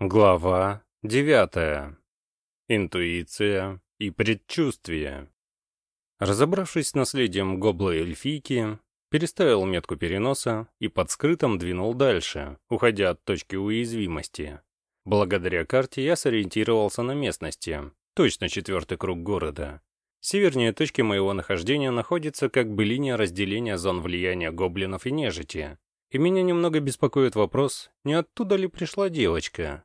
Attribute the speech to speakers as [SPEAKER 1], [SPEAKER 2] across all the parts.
[SPEAKER 1] Глава девятая. Интуиция и предчувствие. Разобравшись с наследием гобла эльфийки, переставил метку переноса и под скрытым двинул дальше, уходя от точки уязвимости. Благодаря карте я сориентировался на местности, точно четвертый круг города. Севернее точки моего нахождения находится как бы линия разделения зон влияния гоблинов и нежити. И меня немного беспокоит вопрос, не оттуда ли пришла девочка,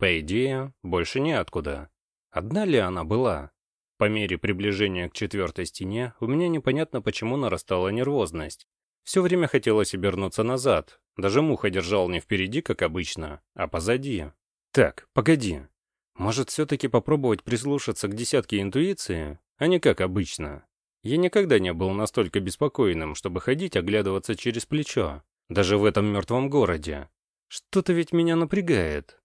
[SPEAKER 1] по идее, больше неоткуда. Одна ли она была? По мере приближения к четвертой стене у меня непонятно почему нарастала нервозность. Все время хотелось обернуться назад. Даже муха держал не впереди, как обычно, а позади. Так, погоди. Может, все-таки попробовать прислушаться к десятке интуиции, а не как обычно? Я никогда не был настолько беспокойным, чтобы ходить оглядываться через плечо, даже в этом мертвом городе. Что-то ведь меня напрягает.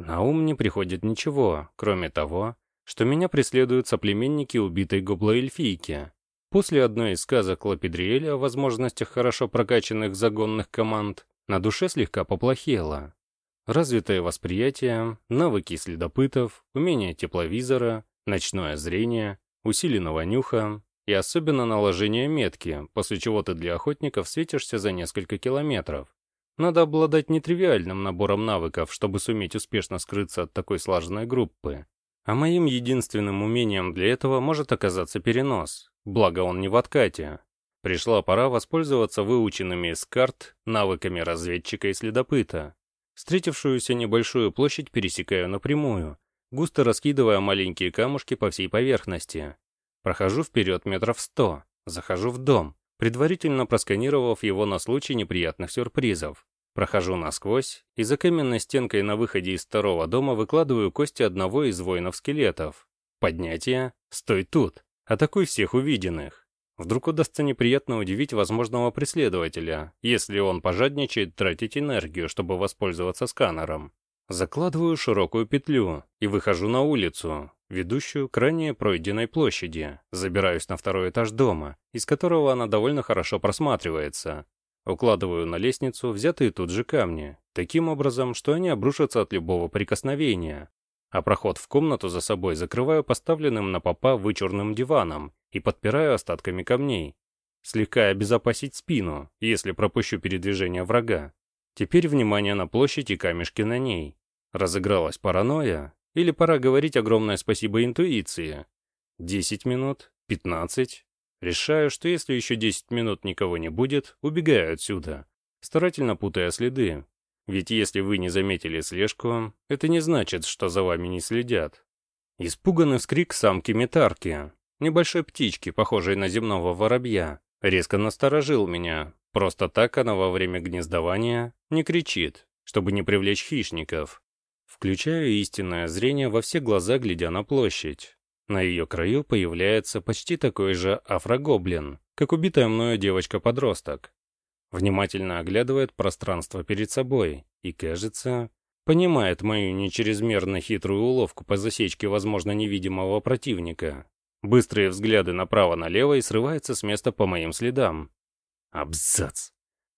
[SPEAKER 1] На ум не приходит ничего, кроме того, что меня преследуют соплеменники убитой гоблоэльфийки. После одной из сказок Лапидриэля о возможностях хорошо прокачанных загонных команд на душе слегка поплохело. Развитое восприятие, навыки следопытов, умение тепловизора, ночное зрение, усиленного нюха и особенно наложение метки, после чего ты для охотников светишься за несколько километров. Надо обладать нетривиальным набором навыков, чтобы суметь успешно скрыться от такой слаженной группы. А моим единственным умением для этого может оказаться перенос, благо он не в откате. Пришла пора воспользоваться выученными из карт навыками разведчика и следопыта. Встретившуюся небольшую площадь пересекаю напрямую, густо раскидывая маленькие камушки по всей поверхности. Прохожу вперед метров сто, захожу в дом, предварительно просканировав его на случай неприятных сюрпризов. Прохожу насквозь и за каменной стенкой на выходе из второго дома выкладываю кости одного из воинов-скелетов. Поднятие, стой тут, атакуй всех увиденных. Вдруг удастся неприятно удивить возможного преследователя, если он пожадничает тратить энергию, чтобы воспользоваться сканером. Закладываю широкую петлю и выхожу на улицу, ведущую к ранее пройденной площади. Забираюсь на второй этаж дома, из которого она довольно хорошо просматривается. Укладываю на лестницу взятые тут же камни, таким образом, что они обрушатся от любого прикосновения. А проход в комнату за собой закрываю поставленным на попа вычурным диваном и подпираю остатками камней. Слегка обезопасить спину, если пропущу передвижение врага. Теперь внимание на площадь и камешки на ней. Разыгралась паранойя? Или пора говорить огромное спасибо интуиции? Десять минут? Пятнадцать? Решаю, что если еще 10 минут никого не будет, убегаю отсюда, старательно путая следы. Ведь если вы не заметили слежку, это не значит, что за вами не следят. Испуганный вскрик самки-метарки, небольшой птички, похожей на земного воробья, резко насторожил меня. Просто так она во время гнездования не кричит, чтобы не привлечь хищников. Включаю истинное зрение во все глаза, глядя на площадь. На ее краю появляется почти такой же афрогоблин, как убитая мною девочка-подросток. Внимательно оглядывает пространство перед собой и, кажется, понимает мою нечрезмерно хитрую уловку по засечке возможно невидимого противника. Быстрые взгляды направо-налево и срывается с места по моим следам. Абзац.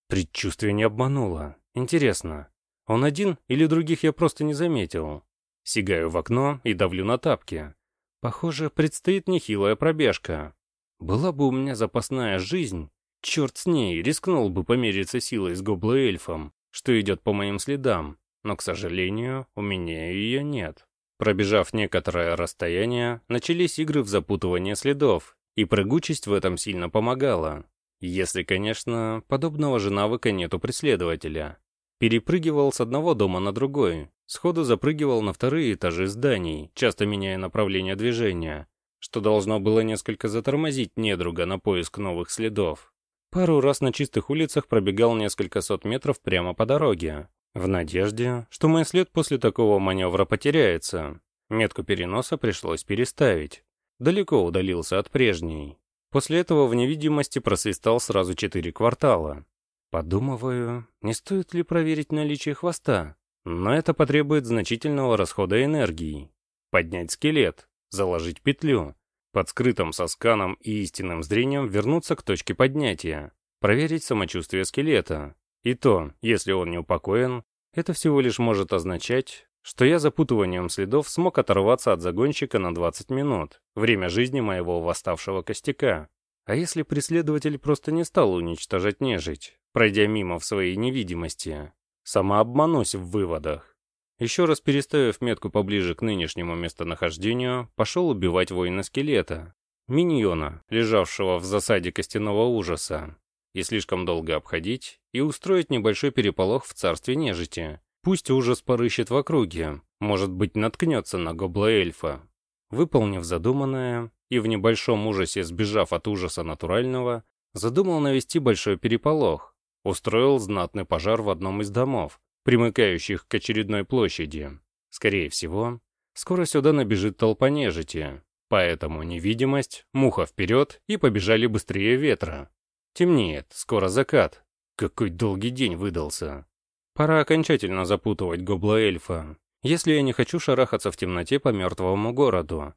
[SPEAKER 1] Предчувствие не обмануло. Интересно, он один или других я просто не заметил? Сигаю в окно и давлю на тапки. Похоже, предстоит нехилая пробежка. Была бы у меня запасная жизнь, черт с ней, рискнул бы помериться силой с гобло-эльфом, что идет по моим следам, но, к сожалению, у меня ее нет. Пробежав некоторое расстояние, начались игры в запутывание следов, и прыгучесть в этом сильно помогала. Если, конечно, подобного же навыка нет у преследователя. Перепрыгивал с одного дома на другой, Сходу запрыгивал на вторые этажи зданий, часто меняя направление движения, что должно было несколько затормозить недруга на поиск новых следов. Пару раз на чистых улицах пробегал несколько сот метров прямо по дороге, в надежде, что мой след после такого маневра потеряется. Метку переноса пришлось переставить. Далеко удалился от прежней. После этого в невидимости просвистал сразу четыре квартала. Подумываю, не стоит ли проверить наличие хвоста? Но это потребует значительного расхода энергии. Поднять скелет, заложить петлю, под скрытым сосканом и истинным зрением вернуться к точке поднятия, проверить самочувствие скелета. И то, если он не упокоен, это всего лишь может означать, что я запутыванием следов смог оторваться от загонщика на 20 минут, время жизни моего восставшего костяка. А если преследователь просто не стал уничтожать нежить, пройдя мимо в своей невидимости? Самообманусь в выводах. Еще раз переставив метку поближе к нынешнему местонахождению, пошел убивать воина-скелета, миньона, лежавшего в засаде костяного ужаса, и слишком долго обходить, и устроить небольшой переполох в царстве нежити. Пусть ужас порыщет в округе, может быть, наткнется на гобла-эльфа. Выполнив задуманное, и в небольшом ужасе сбежав от ужаса натурального, задумал навести большой переполох, устроил знатный пожар в одном из домов, примыкающих к очередной площади. Скорее всего, скоро сюда набежит толпа нежити, поэтому невидимость, муха вперед и побежали быстрее ветра. Темнеет, скоро закат. Какой долгий день выдался. Пора окончательно запутывать гобла-эльфа, если я не хочу шарахаться в темноте по мертвому городу.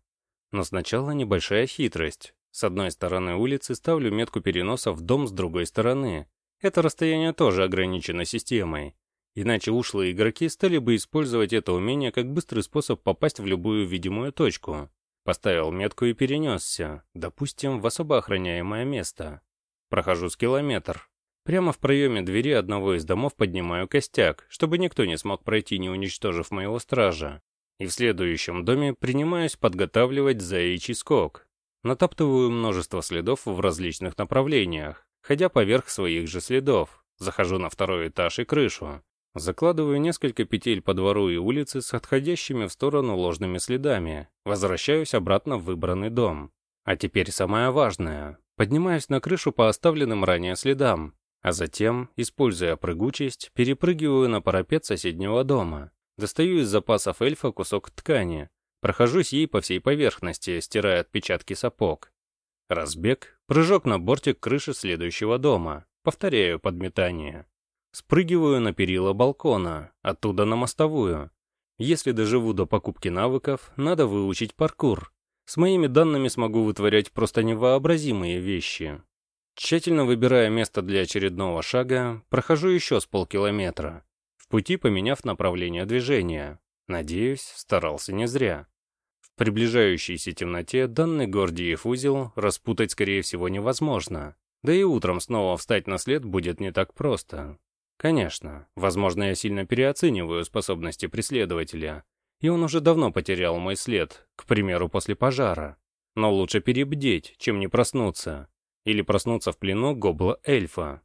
[SPEAKER 1] Но сначала небольшая хитрость. С одной стороны улицы ставлю метку переноса в дом с другой стороны. Это расстояние тоже ограничено системой. Иначе ушлые игроки стали бы использовать это умение как быстрый способ попасть в любую видимую точку. Поставил метку и перенесся, допустим, в особо охраняемое место. Прохожу с километр. Прямо в проеме двери одного из домов поднимаю костяк, чтобы никто не смог пройти, не уничтожив моего стража. И в следующем доме принимаюсь подготавливать заячий скок. Натаптываю множество следов в различных направлениях, ходя поверх своих же следов. Захожу на второй этаж и крышу. Закладываю несколько петель по двору и улице с отходящими в сторону ложными следами. Возвращаюсь обратно в выбранный дом. А теперь самое важное. Поднимаюсь на крышу по оставленным ранее следам, а затем, используя прыгучесть, перепрыгиваю на парапет соседнего дома. Достаю из запасов эльфа кусок ткани, прохожусь ей по всей поверхности, стирая отпечатки сапог. Разбег, прыжок на бортик крыши следующего дома, повторяю подметание. Спрыгиваю на перила балкона, оттуда на мостовую. Если доживу до покупки навыков, надо выучить паркур, с моими данными смогу вытворять просто невообразимые вещи. Тщательно выбирая место для очередного шага, прохожу еще с полкилометра, в пути поменяв направление движения. Надеюсь, старался не зря. В приближающейся темноте данный Гордиев узел распутать, скорее всего, невозможно. Да и утром снова встать на след будет не так просто. Конечно, возможно, я сильно переоцениваю способности преследователя, и он уже давно потерял мой след, к примеру, после пожара. Но лучше перебдеть, чем не проснуться. Или проснуться в плену гобла-эльфа.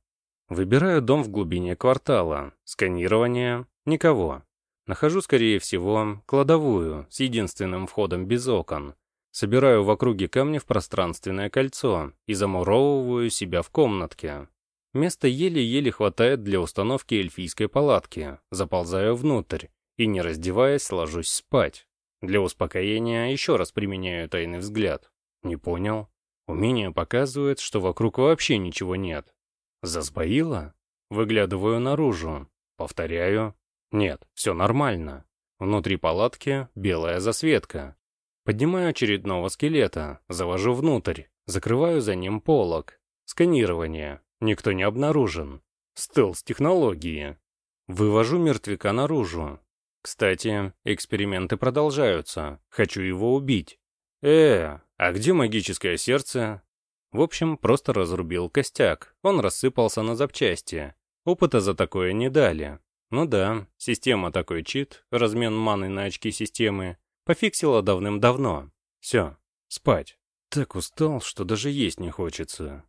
[SPEAKER 1] Выбираю дом в глубине квартала. Сканирование. Никого. Нахожу, скорее всего, кладовую с единственным входом без окон. Собираю в округе камни в пространственное кольцо и замуровываю себя в комнатке. Места еле-еле хватает для установки эльфийской палатки. Заползаю внутрь и, не раздеваясь, ложусь спать. Для успокоения еще раз применяю тайный взгляд. Не понял. Умение показывает, что вокруг вообще ничего нет. Засбоило? Выглядываю наружу. Повторяю. Нет, все нормально. Внутри палатки белая засветка. Поднимаю очередного скелета, завожу внутрь, закрываю за ним полог. Сканирование. Никто не обнаружен. Стелс-технологии. Вывожу мертвяка наружу, кстати, эксперименты продолжаются. Хочу его убить. Э, а где магическое сердце? В общем, просто разрубил костяк. Он рассыпался на запчасти. Опыта за такое не дали. Ну да, система такой чит, размен маны на очки системы, пофиксила давным-давно. Все, спать. Так устал, что даже есть не хочется.